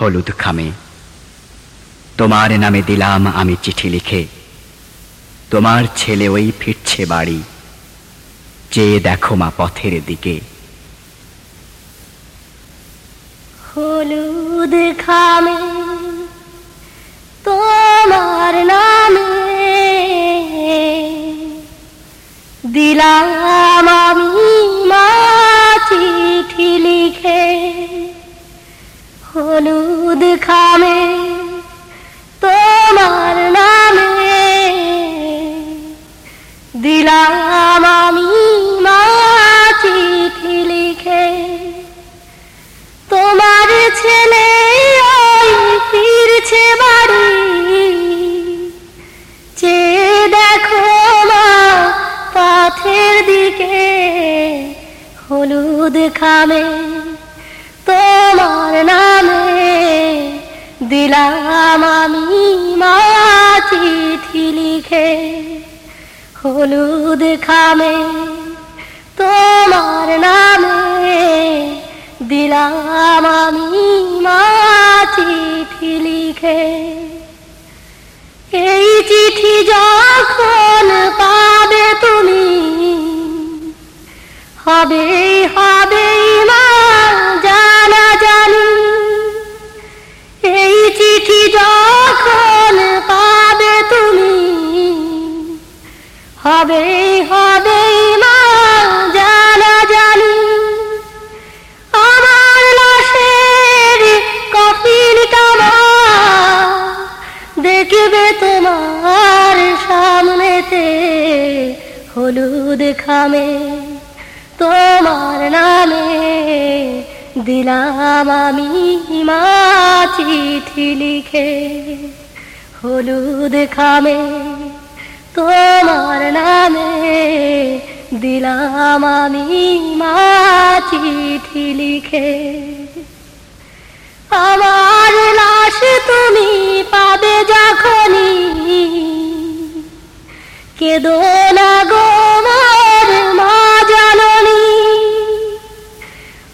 হলুদ খামে। তোমার নামে দিলাম আমি চিঠি লিখে। তোমার ছেলে ওই ফিরছে বাড়ি। চেয়ে দেখো মা পথের দিকে। হলুদ খামে তোমার নামে দিলাম হলুদ খামে তোমার নামে। দিলাম আমি মা চিঠি লিখে। তোমার ছেলে দিলাম আমি মা চিঠি লিখে হলুদ খামে তোমার নামে দিলাম, আমি মা চিঠি লিখে। এই চিঠি যখন পাবে তুমি, হবে হবে হবে হবে মা জানা জানি। আমার লাশের কফিনটা মা দেখবে তোমার সামনেতে হলুদ খামে। তোমার নামে দিলাম আমি মা চিঠি লিখে হলুদ খামে। তোমার নামে দিলাম আমি মা চিঠি লিখে। আমার লাশ তুমি পাবে যখনই। কেদো না গো মা জাননী।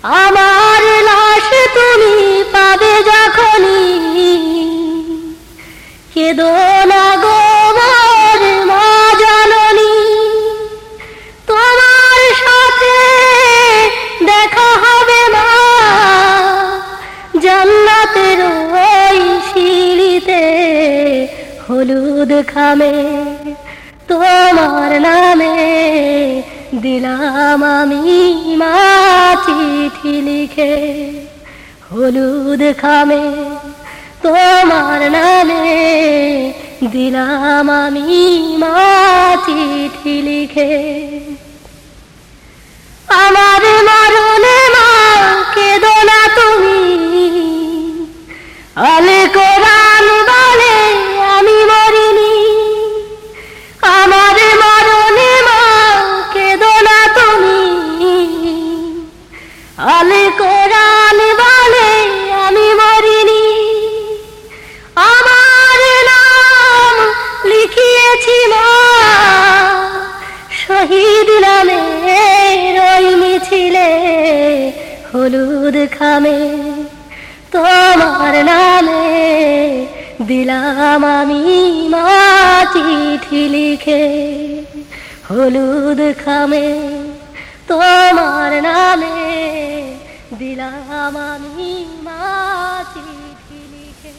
আমার লাশ তুমি পাবে যখনই। কেদো হলুদ খামে তোমার নামে দিলাম আমি মা চিঠি লিখে। হলুদ খামে তোমার নামে দিলাম আমি মা চিঠি লিখে। আমার আমি আমার লিখিয়েছি শহীদ হলুদ খামে। তোমার নামে দিলাম আমি মা চিঠি লিখে হলুদ খামে। তোমার নামে দিলাম আমি মা চিঠি লিখে।